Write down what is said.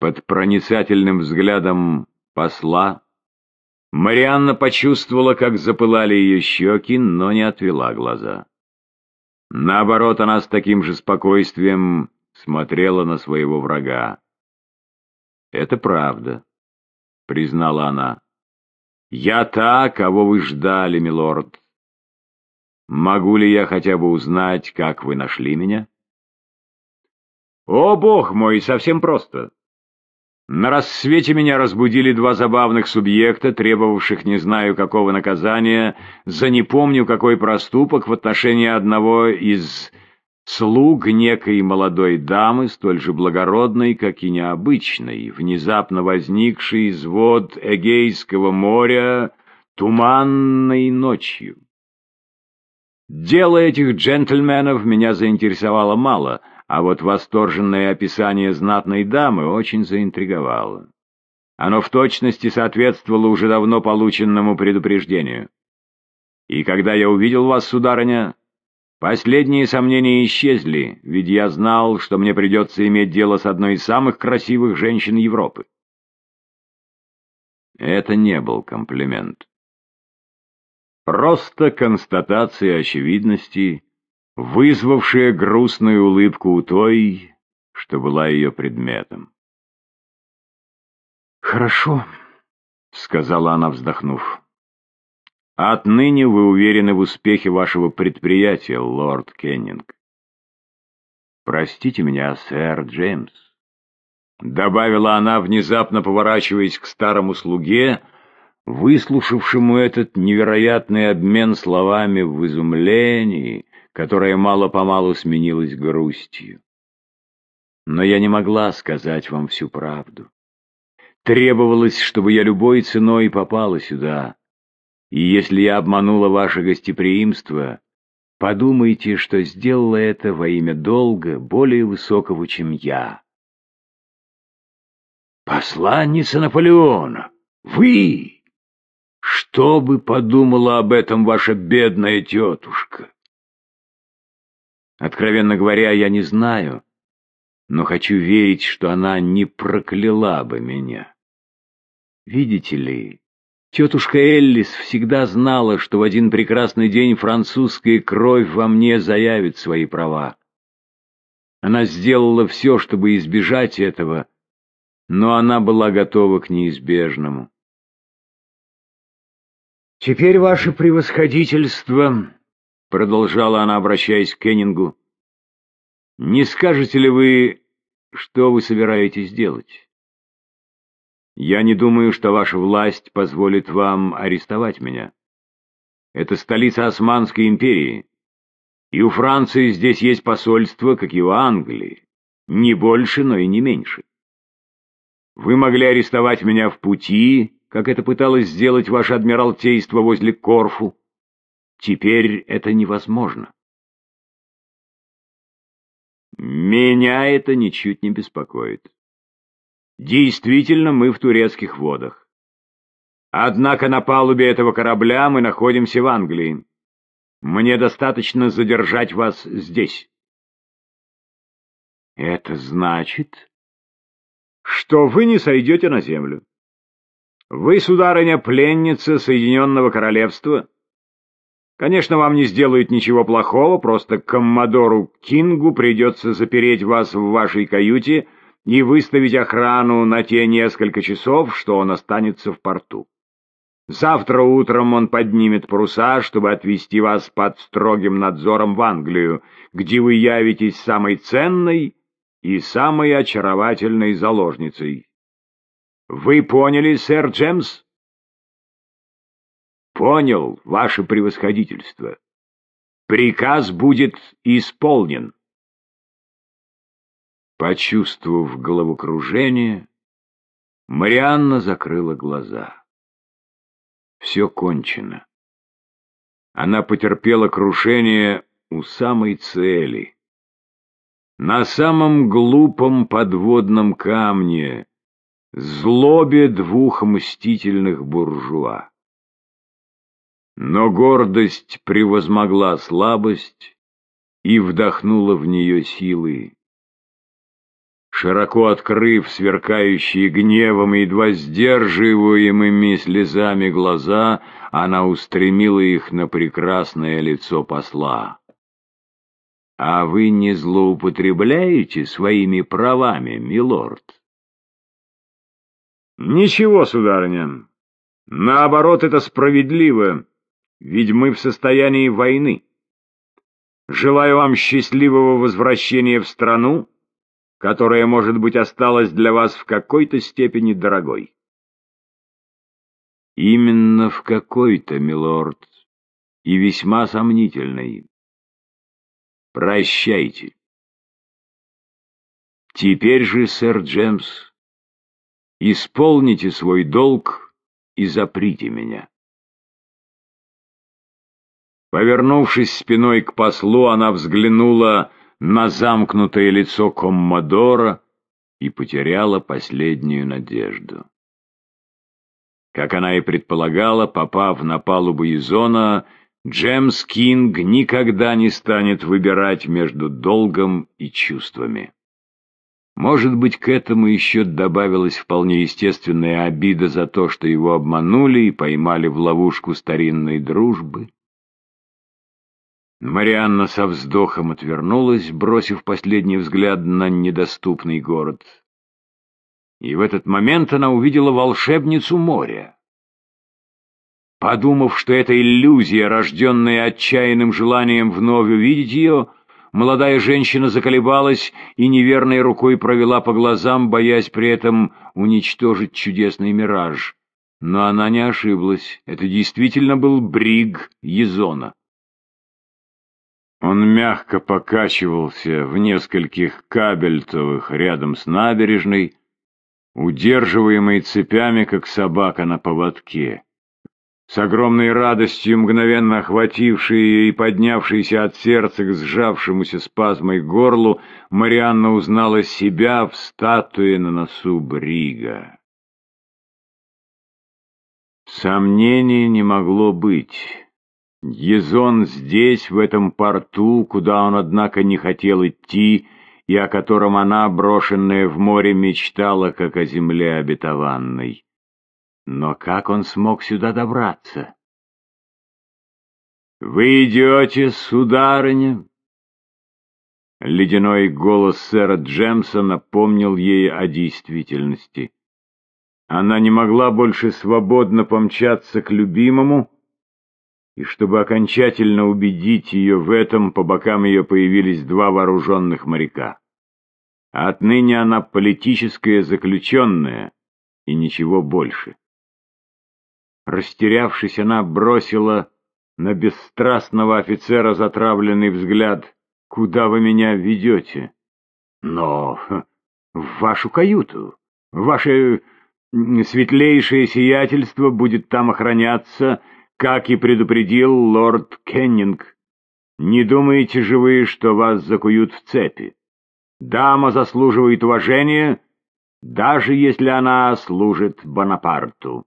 Под проницательным взглядом посла Марианна почувствовала, как запылали ее щеки, но не отвела глаза. Наоборот, она с таким же спокойствием смотрела на своего врага. «Это правда», — признала она. «Я та, кого вы ждали, милорд. Могу ли я хотя бы узнать, как вы нашли меня?» «О, бог мой, совсем просто. На рассвете меня разбудили два забавных субъекта, требовавших не знаю какого наказания, за не помню какой проступок в отношении одного из слуг некой молодой дамы, столь же благородной, как и необычной, внезапно возникшей из вод Эгейского моря туманной ночью. Дело этих джентльменов меня заинтересовало мало — а вот восторженное описание знатной дамы очень заинтриговало. Оно в точности соответствовало уже давно полученному предупреждению. И когда я увидел вас, сударыня, последние сомнения исчезли, ведь я знал, что мне придется иметь дело с одной из самых красивых женщин Европы. Это не был комплимент. Просто констатация очевидности вызвавшая грустную улыбку у той, что была ее предметом. «Хорошо», — сказала она, вздохнув. «Отныне вы уверены в успехе вашего предприятия, лорд Кеннинг. Простите меня, сэр Джеймс», — добавила она, внезапно поворачиваясь к старому слуге, выслушавшему этот невероятный обмен словами в изумлении, которая мало-помалу сменилась грустью. Но я не могла сказать вам всю правду. Требовалось, чтобы я любой ценой попала сюда. И если я обманула ваше гостеприимство, подумайте, что сделала это во имя долга более высокого, чем я. Посланница Наполеона! Вы! Что бы подумала об этом ваша бедная тетушка? Откровенно говоря, я не знаю, но хочу верить, что она не прокляла бы меня. Видите ли, тетушка Эллис всегда знала, что в один прекрасный день французская кровь во мне заявит свои права. Она сделала все, чтобы избежать этого, но она была готова к неизбежному. «Теперь ваше превосходительство — продолжала она, обращаясь к Кеннингу, — «не скажете ли вы, что вы собираетесь делать? Я не думаю, что ваша власть позволит вам арестовать меня. Это столица Османской империи, и у Франции здесь есть посольство, как и у Англии, не больше, но и не меньше. Вы могли арестовать меня в пути, как это пыталось сделать ваше адмиралтейство возле Корфу, Теперь это невозможно. Меня это ничуть не беспокоит. Действительно, мы в турецких водах. Однако на палубе этого корабля мы находимся в Англии. Мне достаточно задержать вас здесь. Это значит, что вы не сойдете на землю. Вы, сударыня, пленница Соединенного Королевства, Конечно, вам не сделают ничего плохого, просто коммодору Кингу придется запереть вас в вашей каюте и выставить охрану на те несколько часов, что он останется в порту. Завтра утром он поднимет паруса, чтобы отвезти вас под строгим надзором в Англию, где вы явитесь самой ценной и самой очаровательной заложницей. Вы поняли, сэр Джемс? Понял, ваше превосходительство. Приказ будет исполнен. Почувствовав головокружение, Марианна закрыла глаза. Все кончено. Она потерпела крушение у самой цели. На самом глупом подводном камне, злобе двух мстительных буржуа. Но гордость превозмогла слабость и вдохнула в нее силы. Широко открыв сверкающие гневом и едва сдерживаемыми слезами глаза, она устремила их на прекрасное лицо посла. «А вы не злоупотребляете своими правами, милорд?» «Ничего, сударыня. Наоборот, это справедливо, ведь мы в состоянии войны. Желаю вам счастливого возвращения в страну, которая, может быть, осталась для вас в какой-то степени дорогой. Именно в какой-то, милорд, и весьма сомнительной. Прощайте. Теперь же, сэр Джемс, исполните свой долг и заприте меня. Повернувшись спиной к послу, она взглянула на замкнутое лицо Коммодора и потеряла последнюю надежду. Как она и предполагала, попав на палубу Изона, Джемс Кинг никогда не станет выбирать между долгом и чувствами. Может быть, к этому еще добавилась вполне естественная обида за то, что его обманули и поймали в ловушку старинной дружбы. Марианна со вздохом отвернулась, бросив последний взгляд на недоступный город. И в этот момент она увидела волшебницу моря. Подумав, что это иллюзия, рожденная отчаянным желанием вновь увидеть ее, молодая женщина заколебалась и неверной рукой провела по глазам, боясь при этом уничтожить чудесный мираж. Но она не ошиблась, это действительно был бриг Езона. Он мягко покачивался в нескольких кабельтовых рядом с набережной, удерживаемый цепями, как собака на поводке. С огромной радостью, мгновенно охватившей ее и поднявшейся от сердца к сжавшемуся спазмой горлу, Марианна узнала себя в статуе на носу Брига. Сомнений не могло быть. Езон здесь, в этом порту, куда он, однако, не хотел идти, и о котором она, брошенная в море, мечтала, как о земле обетованной. Но как он смог сюда добраться? «Вы идете, сударыня?» Ледяной голос сэра Джемса напомнил ей о действительности. Она не могла больше свободно помчаться к любимому, и чтобы окончательно убедить ее в этом, по бокам ее появились два вооруженных моряка. отныне она политическая заключенная и ничего больше. Растерявшись, она бросила на бесстрастного офицера затравленный взгляд. «Куда вы меня ведете?» «Но в вашу каюту. Ваше светлейшее сиятельство будет там охраняться как и предупредил лорд Кеннинг, не думаете же вы, что вас закуют в цепи? Дама заслуживает уважения, даже если она служит Бонапарту.